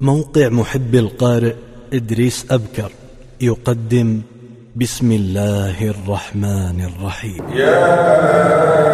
موقع محب القارئ إدريس أبكر يقدم بسم الله الرحمن الرحيم. يا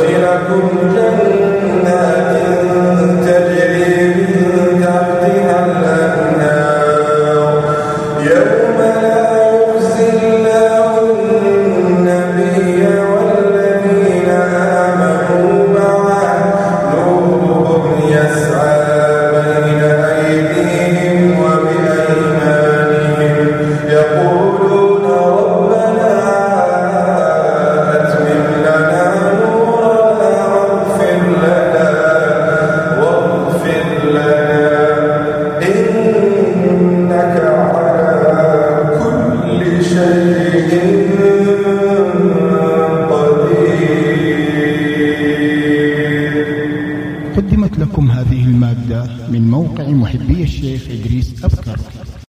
ويدخلكم جنات لكم هذه المادة من موقع محبي الشيخ إدريس أبكر.